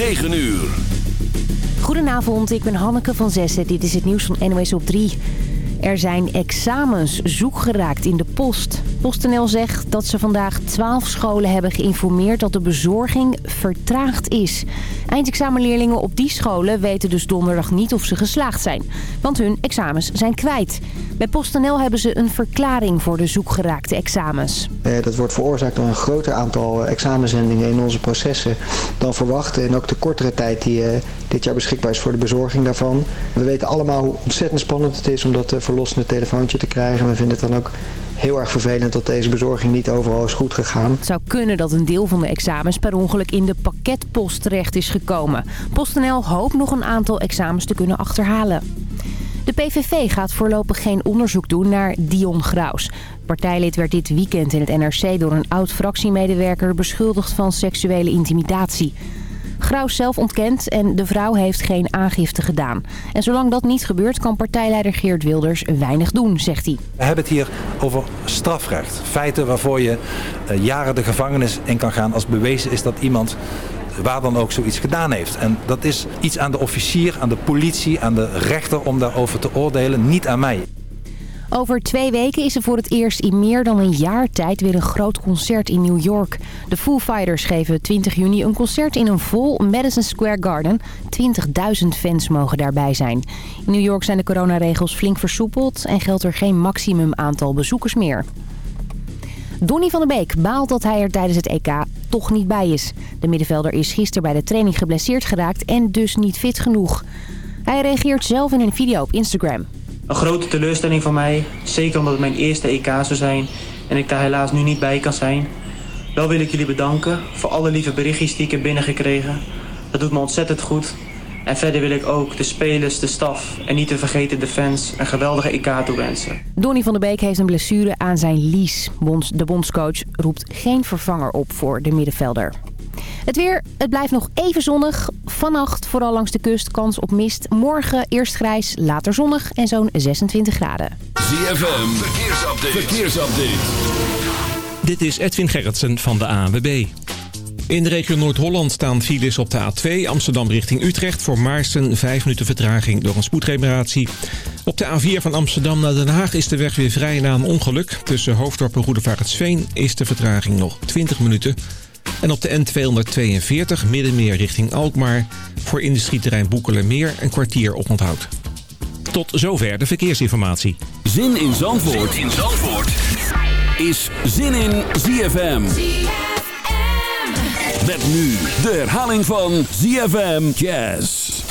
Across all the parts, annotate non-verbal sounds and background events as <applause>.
9 uur. Goedenavond, ik ben Hanneke van Zessen. Dit is het nieuws van NOS op 3. Er zijn examens zoek geraakt in de post. PostNL zegt dat ze vandaag 12 scholen hebben geïnformeerd dat de bezorging vertraagd is. Eindexamenleerlingen op die scholen weten dus donderdag niet of ze geslaagd zijn. Want hun examens zijn kwijt. Bij PostNL hebben ze een verklaring voor de zoekgeraakte examens. Eh, dat wordt veroorzaakt door een groter aantal examenzendingen in onze processen dan verwacht. En ook de kortere tijd die eh, dit jaar beschikbaar is voor de bezorging daarvan. We weten allemaal hoe ontzettend spannend het is om dat eh, verlossende telefoontje te krijgen. We vinden het dan ook heel erg vervelend dat deze bezorging niet overal is goed gegaan. Het zou kunnen dat een deel van de examens per ongeluk in de pakketpost terecht is gekomen. PostNL hoopt nog een aantal examens te kunnen achterhalen. De PVV gaat voorlopig geen onderzoek doen naar Dion Graus. Partijlid werd dit weekend in het NRC door een oud-fractiemedewerker beschuldigd van seksuele intimidatie. Graus zelf ontkent en de vrouw heeft geen aangifte gedaan. En zolang dat niet gebeurt kan partijleider Geert Wilders weinig doen, zegt hij. We hebben het hier over strafrecht. Feiten waarvoor je eh, jaren de gevangenis in kan gaan als bewezen is dat iemand waar dan ook zoiets gedaan heeft. En dat is iets aan de officier, aan de politie, aan de rechter om daarover te oordelen, niet aan mij. Over twee weken is er voor het eerst in meer dan een jaar tijd weer een groot concert in New York. De Foo Fighters geven 20 juni een concert in een vol Madison Square Garden. 20.000 fans mogen daarbij zijn. In New York zijn de coronaregels flink versoepeld en geldt er geen maximum aantal bezoekers meer. Donny van der Beek baalt dat hij er tijdens het EK toch niet bij is. De middenvelder is gisteren bij de training geblesseerd geraakt en dus niet fit genoeg. Hij reageert zelf in een video op Instagram. Een grote teleurstelling voor mij, zeker omdat het mijn eerste EK zou zijn en ik daar helaas nu niet bij kan zijn. Wel wil ik jullie bedanken voor alle lieve berichtjes die ik heb binnengekregen. Dat doet me ontzettend goed. En verder wil ik ook de spelers, de staf en niet te vergeten de fans een geweldige EK toewensen. Donny van der Beek heeft een blessure aan zijn lies. De bondscoach roept geen vervanger op voor de middenvelder. Het weer, het blijft nog even zonnig. Vannacht vooral langs de kust kans op mist. Morgen eerst grijs, later zonnig en zo'n 26 graden. ZFM, verkeersupdate. verkeersupdate. Dit is Edwin Gerritsen van de ANWB. In de regio Noord-Holland staan files op de A2 Amsterdam richting Utrecht... voor Maarsen 5 minuten vertraging door een spoedreparatie. Op de A4 van Amsterdam naar Den Haag is de weg weer vrij na een ongeluk. Tussen Hoofddorp en Roedevaartsveen is de vertraging nog 20 minuten... En op de N242 Middenmeer richting Alkmaar... voor industrieterrein Boekelenmeer een kwartier op onthoud. Tot zover de verkeersinformatie. Zin in Zandvoort, zin in Zandvoort. is Zin in ZFM. Met nu de herhaling van ZFM Jazz.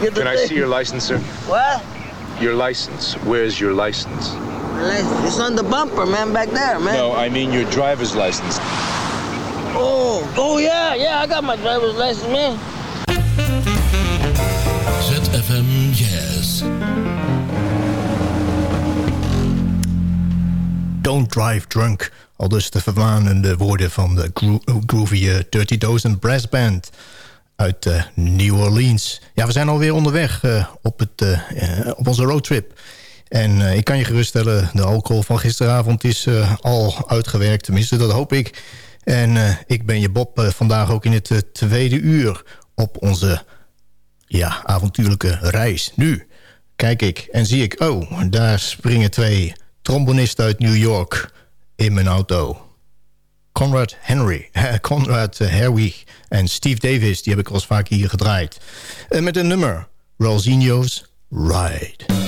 Get the, get the Can I see your license, sir? What? Your license. Where's your license? It's on the bumper, man, back there, man. No, I mean your driver's license. Oh, oh yeah, yeah, I got my driver's license, man. ZFM Jazz. Don't Drive Drunk. Al dus de vermanende woorden van de gro groovy uh, 30.000 Brass Band uit uh, New Orleans. Ja, we zijn alweer onderweg uh, op, het, uh, op onze roadtrip. En ik kan je geruststellen, de alcohol van gisteravond is al uitgewerkt. Tenminste, dat hoop ik. En ik ben je Bob vandaag ook in het tweede uur op onze ja, avontuurlijke reis. Nu kijk ik en zie ik, oh, daar springen twee trombonisten uit New York in mijn auto. Conrad Henry, <laughs> Conrad Herwig en Steve Davis, die heb ik al eens vaak hier gedraaid. En met een nummer, Rolzinho's Ride.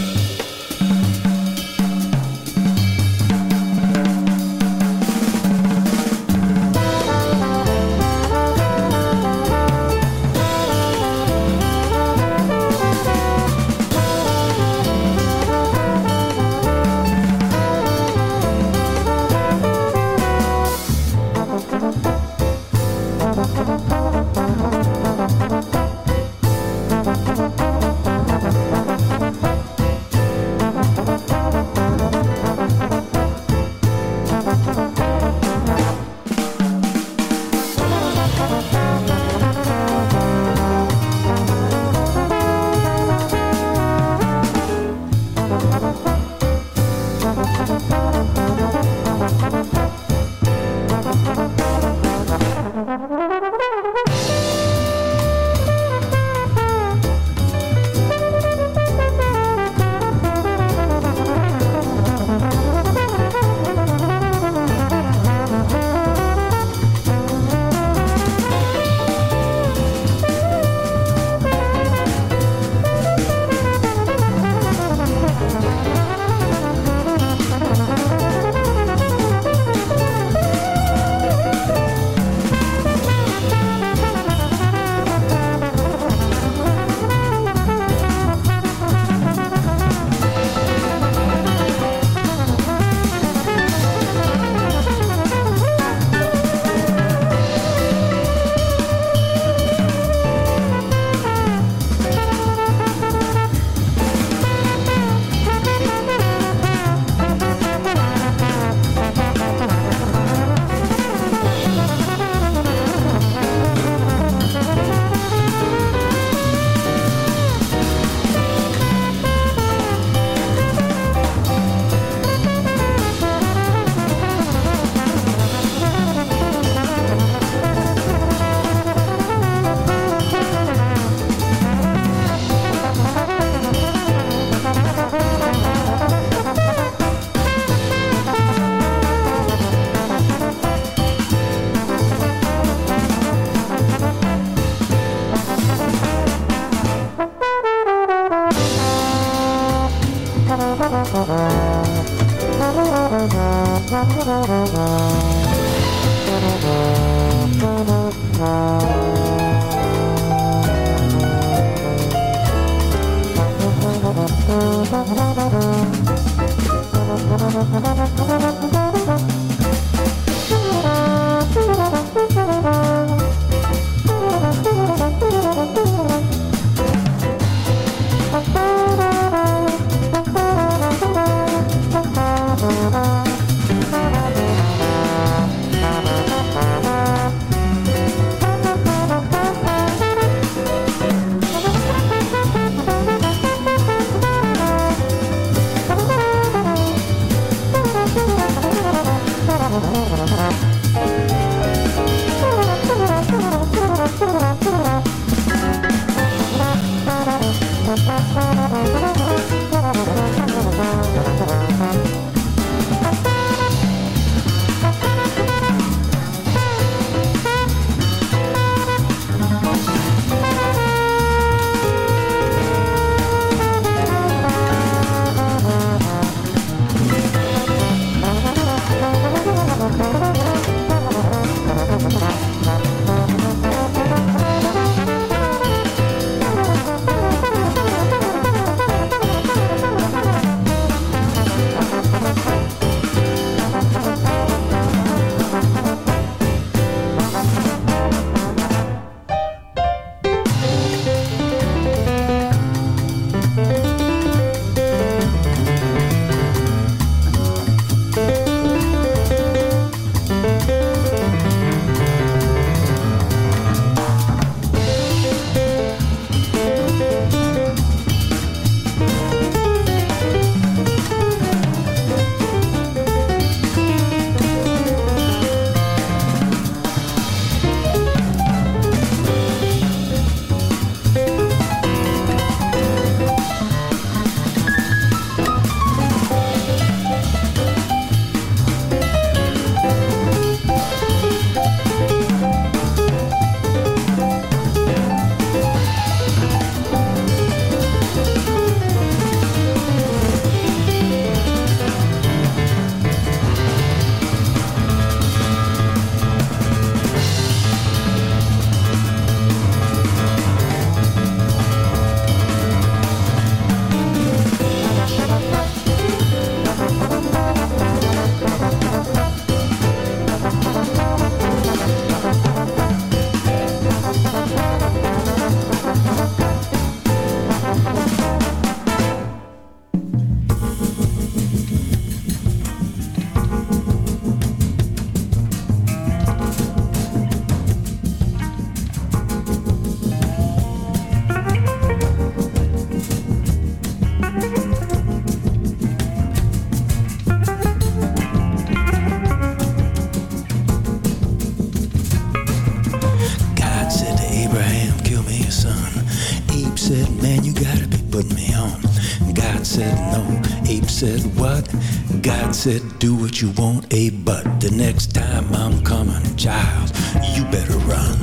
Said do what you want, Abe, but the next time I'm coming, child, you better run.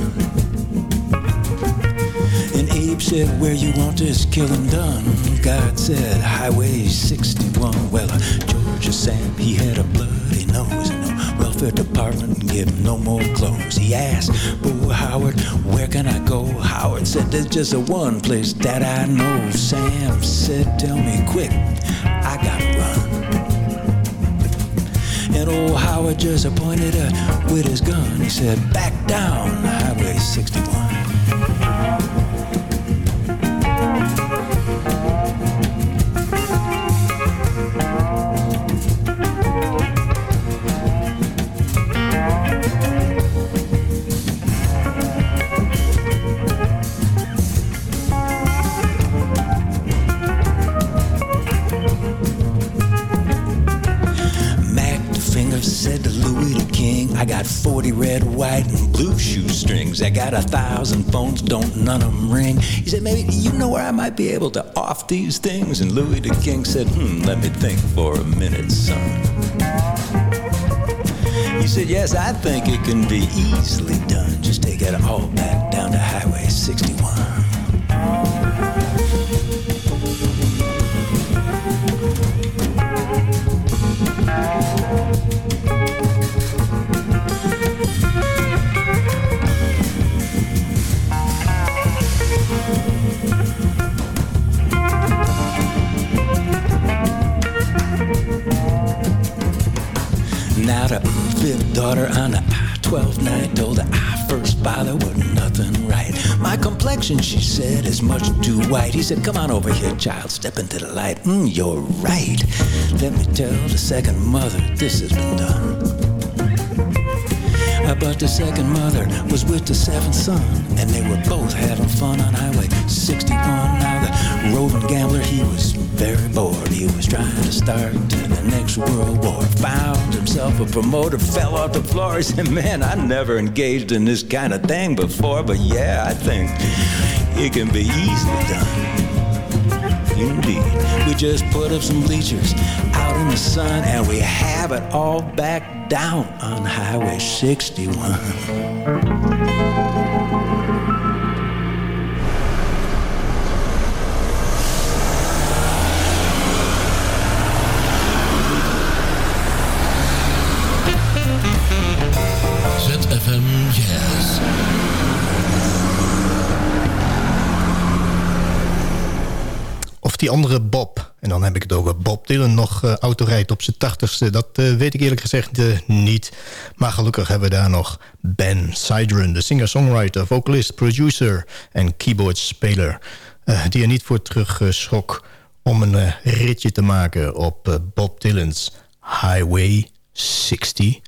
And Abe said, where you want this killing done? God said, Highway 61. Well, Georgia Sam, he had a bloody nose and the welfare department give him no more clothes. He asked, Boo Howard, where can I go? Howard said, there's just a one place that I know. Sam said, tell me quick, I run. And old Howard just pointed uh, with his gun. He said, back down, Highway 61. Shoestrings. I got a thousand phones, don't none of them ring. He said, maybe you know where I might be able to off these things? And Louis the King said, hmm, let me think for a minute, son. He said, yes, I think it can be easily done. Just take it all back down to Highway 61. She said, is much too white. He said, Come on over here, child, step into the light. Mm, you're right. Let me tell the second mother this has been done. Uh, But the second mother was with the seventh son, and they were both having fun on Highway 61. Now the roving gambler, he was very bored. He was trying to start the next world war. Found himself a promoter, fell off the floor. He said, "Man, I never engaged in this kind of thing before, but yeah, I think it can be easily done." Indeed. We just put up some bleachers out in the sun and we have it all back down on Highway 61. Of die andere Bob, en dan heb ik het over Bob Dylan... nog uh, autorijdt op zijn tachtigste, dat uh, weet ik eerlijk gezegd uh, niet. Maar gelukkig hebben we daar nog Ben Sidran... de singer-songwriter, vocalist, producer en keyboardspeler... die er niet voor terug schrok om een ritje te maken op Bob Dylan's Highway 61.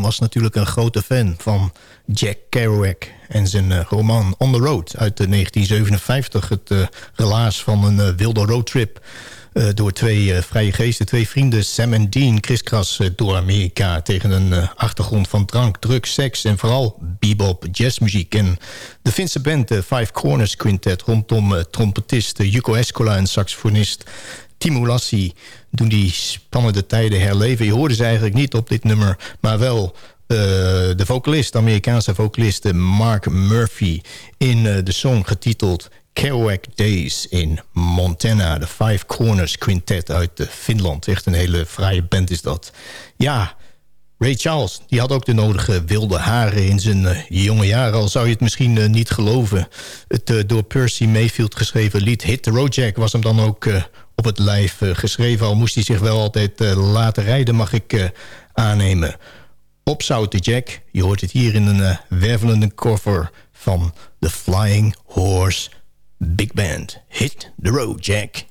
Was natuurlijk een grote fan van Jack Kerouac en zijn eh, roman On the Road uit eh, 1957. Het eh, relaas van een eh, wilde roadtrip door twee vrije geesten, twee vrienden, Sam en Dean, kriskras eh, door Amerika tegen een achtergrond van drank, drugs, seks en vooral bebop, jazzmuziek. En de Finse band, de Five Corners Quintet, rondom trompetist Yuko Escola en saxofonist Timo Lassi doen die spannende tijden herleven. Je hoorde ze eigenlijk niet op dit nummer, maar wel eh, de vocalist, de Amerikaanse vocalist eh, Mark Murphy... in eh, de song getiteld Kerouac Days in Montana. De Five Corners Quintet uit Finland. Echt een hele fraaie band is dat. Ja, Ray Charles, die had ook de nodige wilde haren in zijn jonge jaren. Al zou je het misschien niet geloven. Het door Percy Mayfield geschreven lied Hit the Road Jack... was hem dan ook op het lijf eh, geschreven. Al moest hij zich wel altijd eh, laten rijden, mag ik eh, aannemen. Opzouten Jack, je hoort het hier in een wervelende cover... van The Flying Horse Big Band. Hit the Road Jack.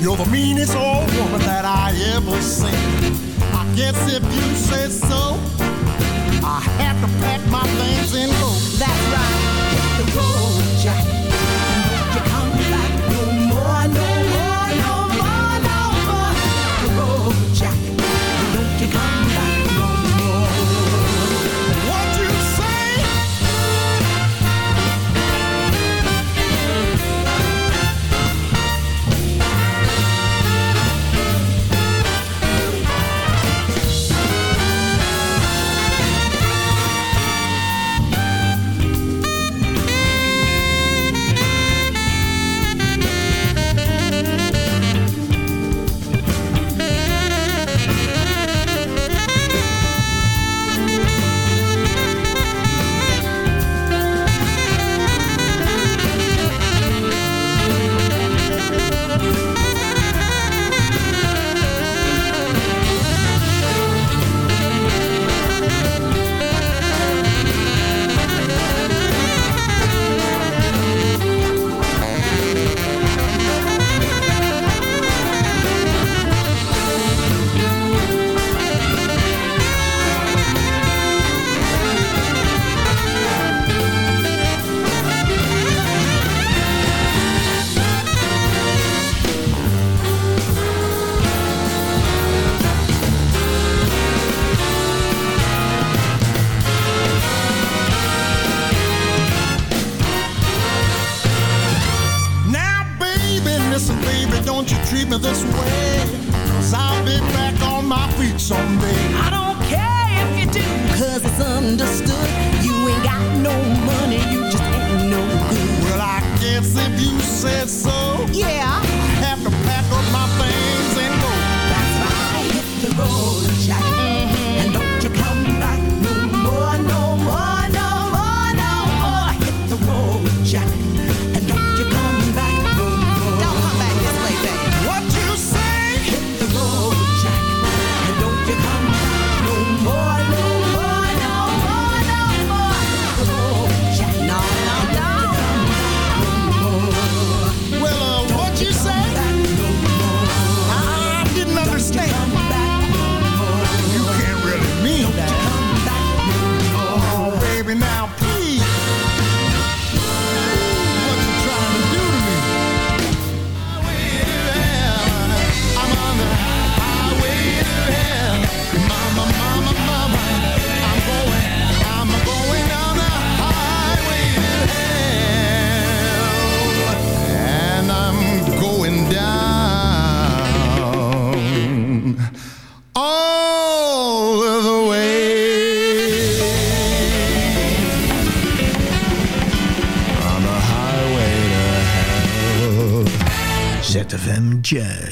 You're the meanest old woman that I ever seen. I guess if you say so, I have to pack my things and go. That's right. no money, you just ain't no good. Well, I guess if you said so. Yeah. FMG.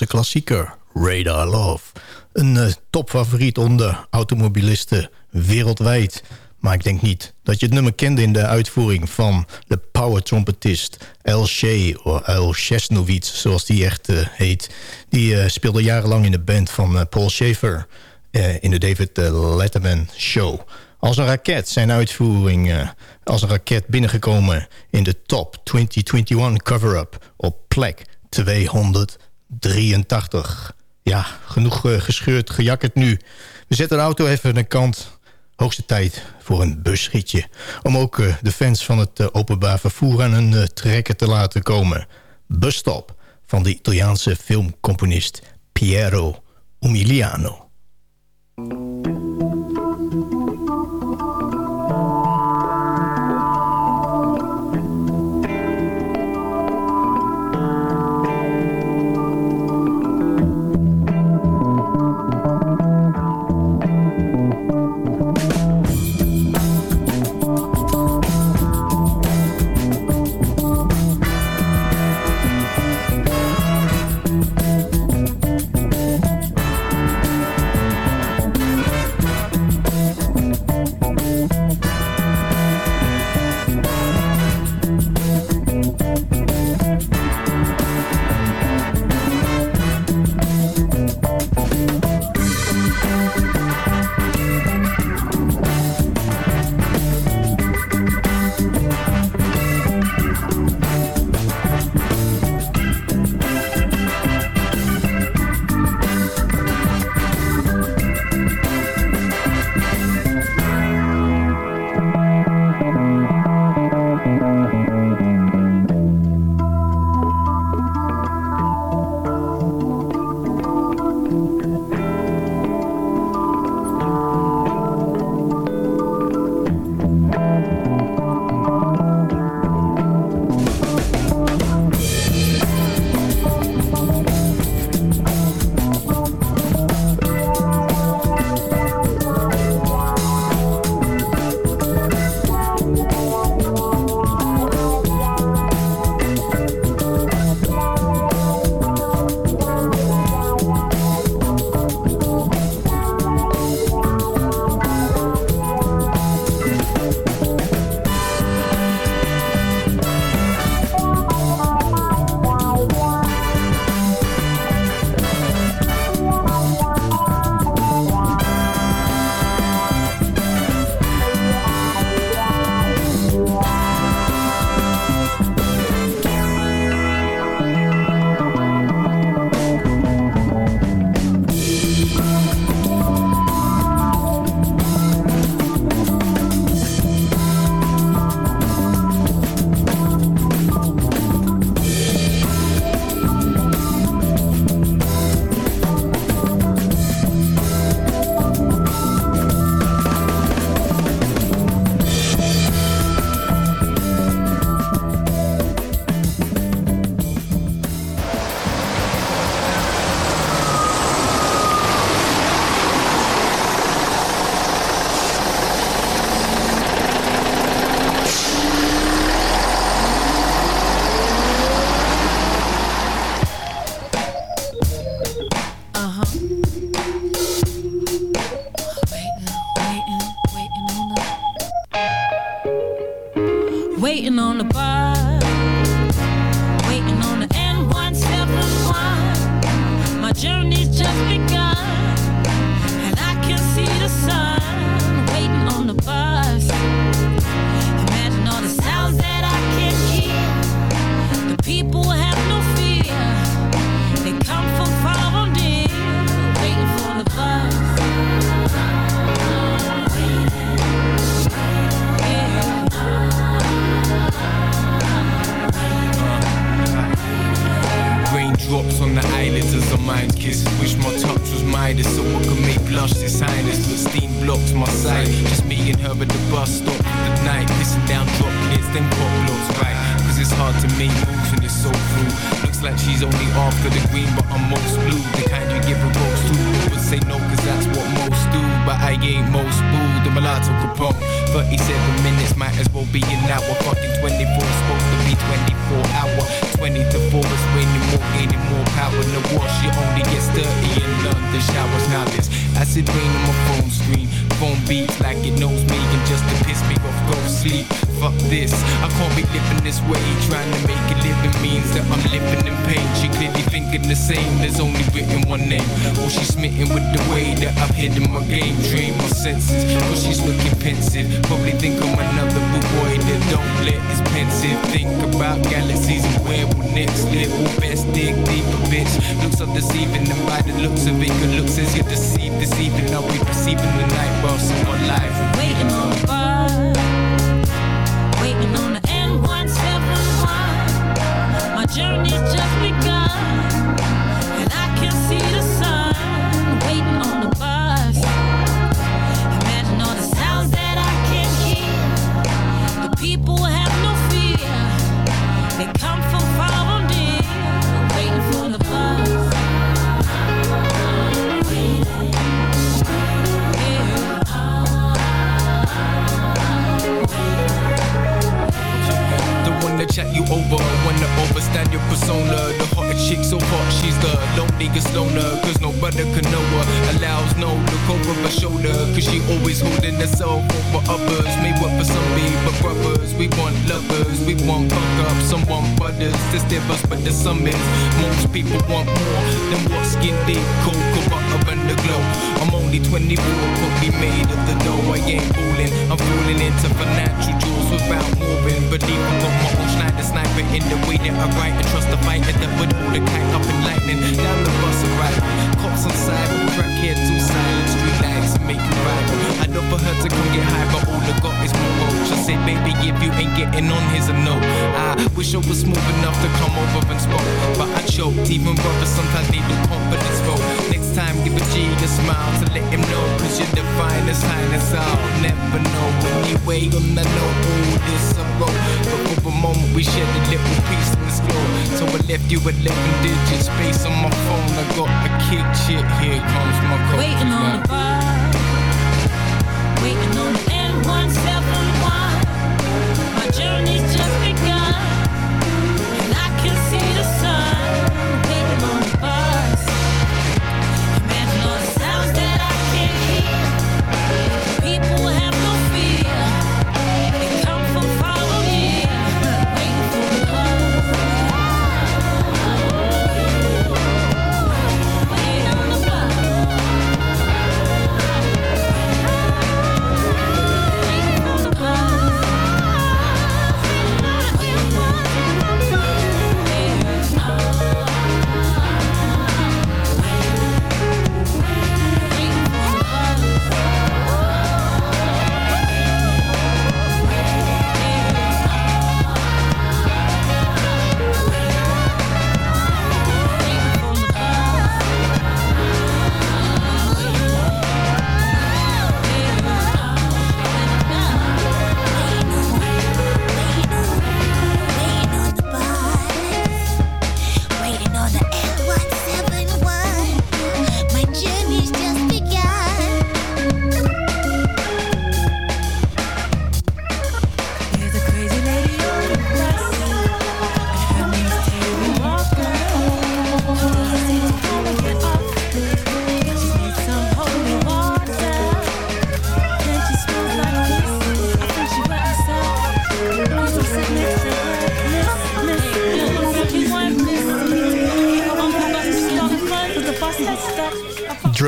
Nederlandse klassieker Radar Love. Een uh, topfavoriet onder automobilisten wereldwijd. Maar ik denk niet dat je het nummer kende in de uitvoering van de power trompetist El Shea, of El Chesnovitz, zoals die echt uh, heet. Die uh, speelde jarenlang in de band van Paul Schaefer in de David Letterman Show. Als een raket zijn uitvoering als een raket binnengekomen in de top 2021 cover-up op plek 283. Ja, genoeg uh, gescheurd, gejakkerd nu. We zetten de auto even aan de kant. Hoogste tijd voor een busritje. Om ook uh, de fans van het uh, openbaar vervoer aan hun trekken te laten komen. Busstop van de Italiaanse filmcomponist Piero Umiliano. off of the green, but I'm most blue. The kind you give a rose to. but say no, cause that's what most do. But I ain't most blue. The mulatto Capone. 37 minutes might as well be an hour. Fucking 24, supposed to be 24 hour. 20 to 4 is raining more, gaining more power. In the war, she only gets dirty. in London showers. Now this acid rain on my phone screen. Phone beats like it knows me, and just to piss me off, go sleep. Fuck this, I can't be living this way. Trying to make a living means that I'm living in pain. She clearly thinking the same, there's only written one name. Or she's smitten with the way that I've hidden my game. Drain my senses, or she's looking pensive. Probably think I'm another boy that don't let his pensive. Think about galaxies and where we'll next live. Or best dig deeper, bitch. Looks so deceiving, and by the looks of it, good looks as you're deceived this evening. I'll be perceiving the night while someone live. Waiting on just chat you over, wanna overstand your persona. The hottest chick so hot, she's the loneliest loner. Cause no brother can know her. Allows no look over her shoulder. Cause she always holding herself over others. May work for some be but brothers. We want lovers, we want fuck up, some want brothers. There's us, but there's some is. Most people want more than what skin deep, cocoa butter and the glow. I'm only 24, probably made of the dough. I ain't fooling, I'm falling into financial jewels without moving. But even got my Schneider sniper in the way that I write and trust the fighter that would hold the kite up in lightning. Down the bus arrival, cops on side with crackheads all silent, street lights make you rival. I know for her to come get high, but all I got is more road. She said, baby, if you ain't getting on, here's a no. I wish I was smooth enough to come over and spoke, but I choked. Even brothers sometimes need the confidence vote. Next time, give a G a smile to let him know, cause you're the finest highness. I'll never know. Anyway, on the know all this I wrote, but for a moment we little piece in. So I left you 11 digits space on my phone. I got a kick shit. Here comes my coach. Waiting on the bus, waiting on the N171.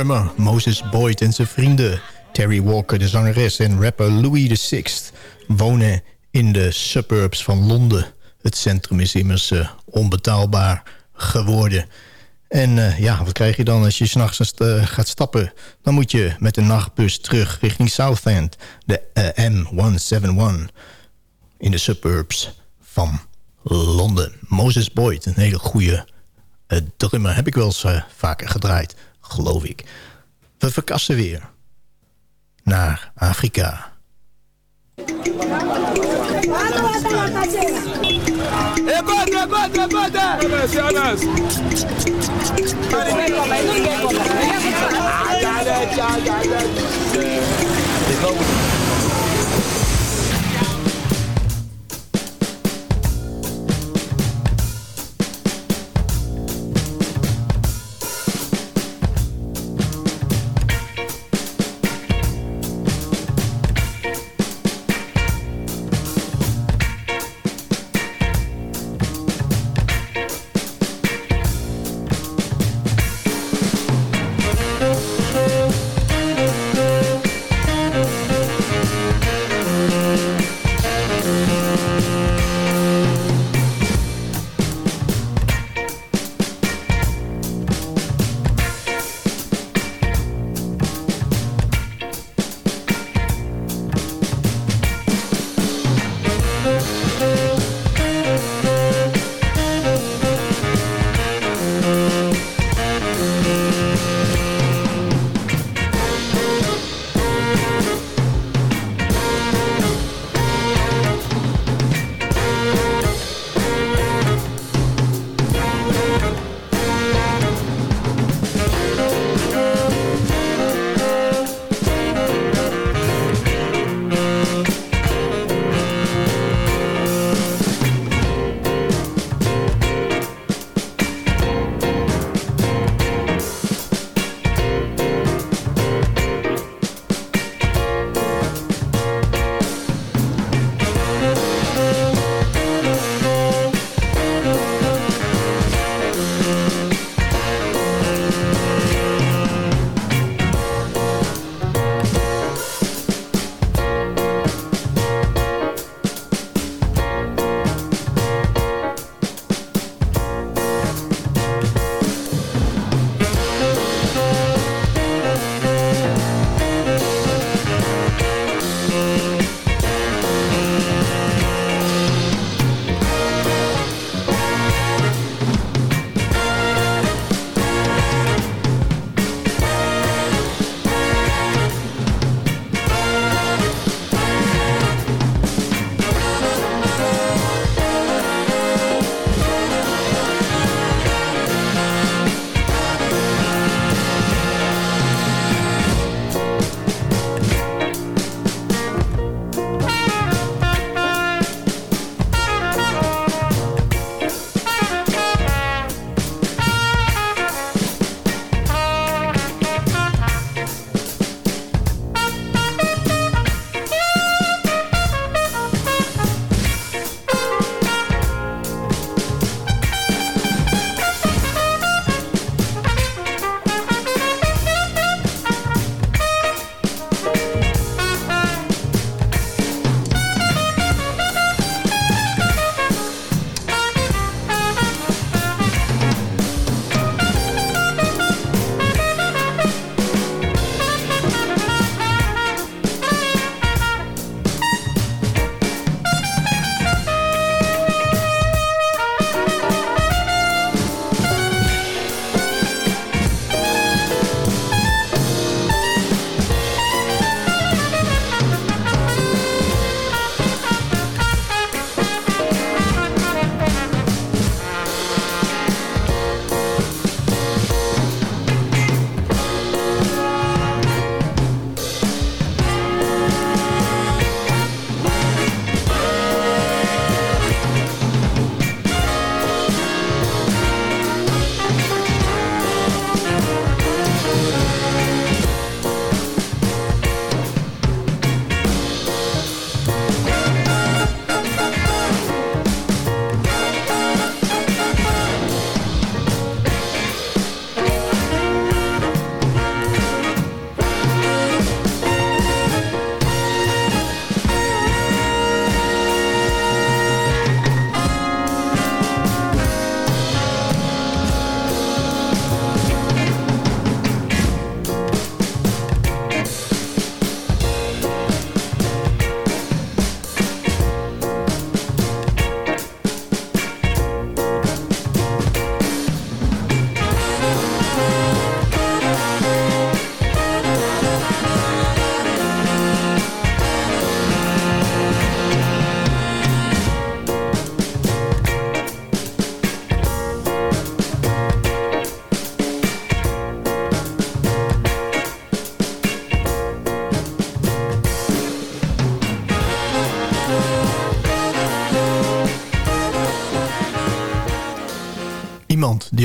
Drummer Moses Boyd en zijn vrienden Terry Walker, de zangeres en rapper Louis VI wonen in de suburbs van Londen. Het centrum is immers eh, onbetaalbaar geworden. En eh, ja, wat krijg je dan als je s'nachts uh, gaat stappen? Dan moet je met een nachtbus terug richting Southend, de eh, M171 in de suburbs van Londen. Moses Boyd, een hele goede drummer, heb ik wel eens vaker gedraaid, geloof ik. We verkassen weer naar Afrika. Ja.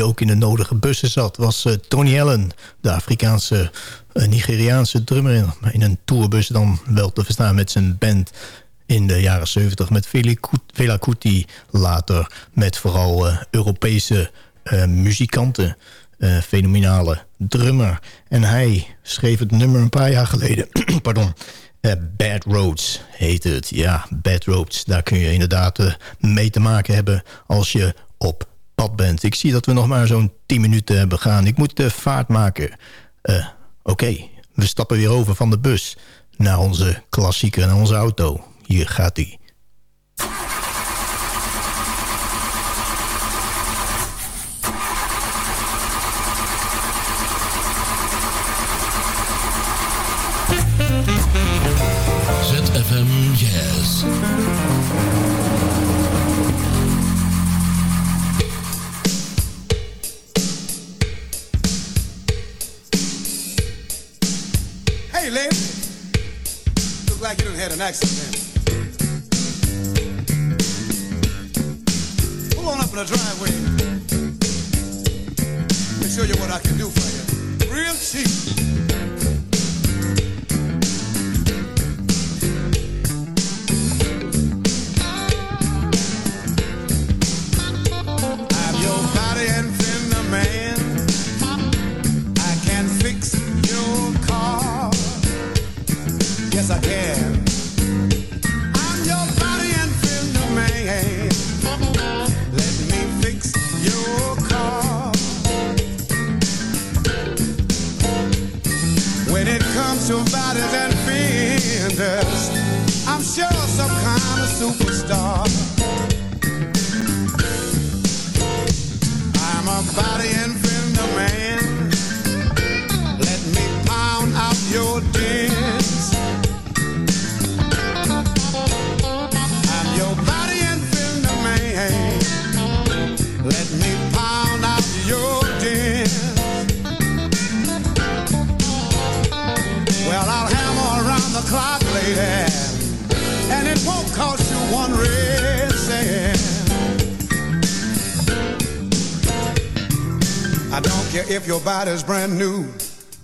Ook in de nodige bussen zat... was eh, Tony Allen, de Afrikaanse eh, Nigeriaanse drummer... In, een tourbus dan wel te verstaan met zijn band in de jaren 70 met Fela Kuti-. Later met vooral eh, Europese muzikanten. eh, fenomenale drummer. En hij schreef het nummer een paar jaar geleden. <clears throat> Pardon. Bad Roads heette het. Ja, Bad Roads. Daar kun je inderdaad mee te maken hebben als je op pad bent. Ik zie dat we nog maar zo'n 10 minuten hebben gaan. Ik moet de vaart maken. Eh, Oké, we stappen weer over van de bus naar onze klassieker, naar onze auto. Hier gaat hij. Hey, lady. Look like you done had an accident. Pull on up in the driveway. Let me show you what I can do for you. Real cheap. Body's brand new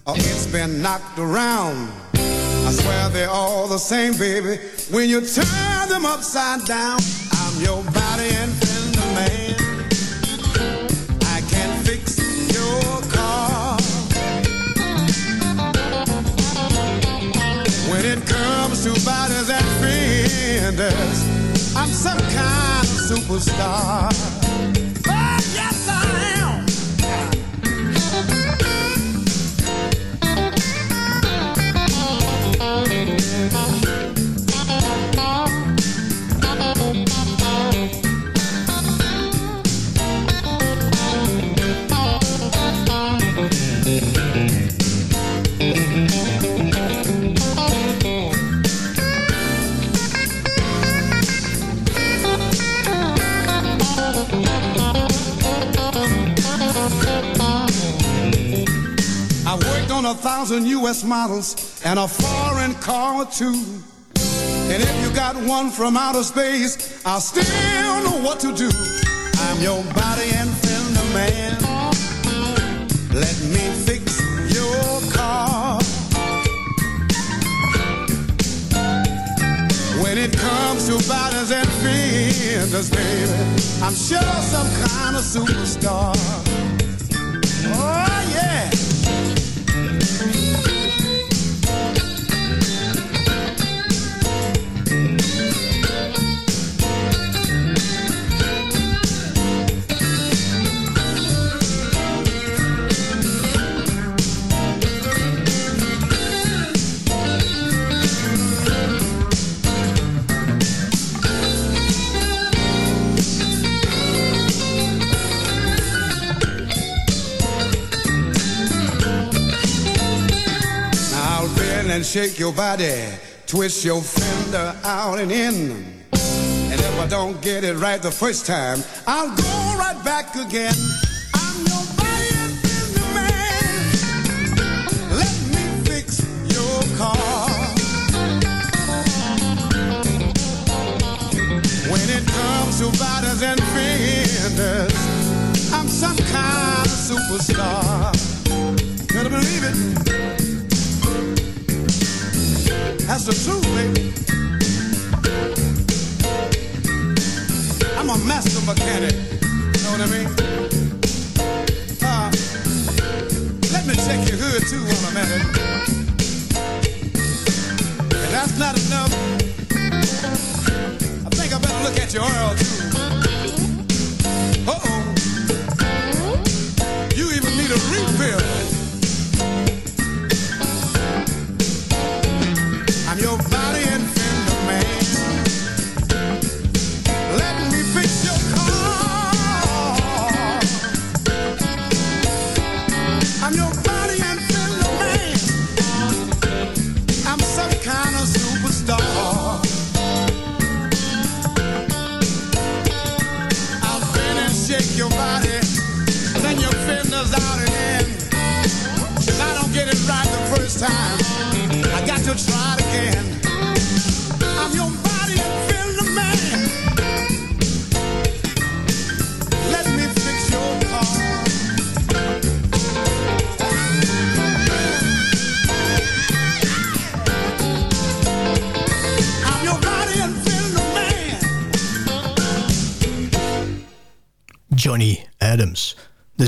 or it's been knocked around. I swear they're all the same, baby. When you turn them upside down, I'm your body and fender man. I can fix your car. When it comes to bodies and fenders, I'm some kind of superstar. Oh, yes, a thousand U.S. models and a foreign car or two. And if you got one from outer space, I still know what to do. I'm your body and fender man. Let me fix your car. When it comes to bodies and fenders, baby, I'm sure some kind of superstar. Oh, yeah. Shake your body, twist your fender out and in. And if I don't get it right the first time, I'll go right back again.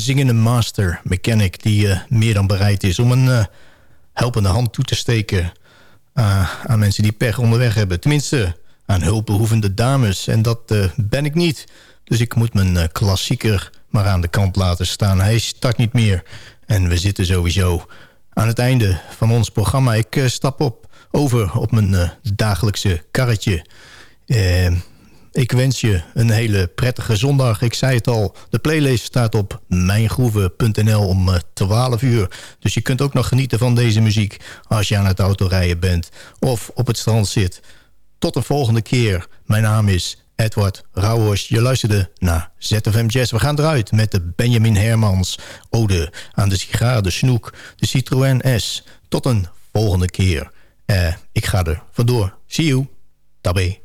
Zingende master mechanic die eh, meer dan bereid is om een eh, helpende hand toe te steken eh, aan mensen die pech onderweg hebben. Tenminste, aan hulpbehoevende dames. En dat ben ik niet. Dus ik moet mijn klassieker maar aan de kant laten staan. Hij start niet meer. En we zitten sowieso aan het einde van ons programma. Ik stap op, over op mijn dagelijkse karretje. Eh, ik wens je een hele prettige zondag. Ik zei het al, de playlist staat op mijngroeven.nl om eh, 12 uur. Dus je kunt ook nog genieten van deze muziek als je aan het autorijden bent of op het strand zit. Tot een volgende keer. Mijn naam is Edward Rauwers. Je luisterde naar ZFM Jazz. We gaan eruit met de Benjamin Hermans ode aan de sigaar, de snoek, de Citroën S. Tot een volgende keer. Eh, ik ga er vandoor. See you. Tabé.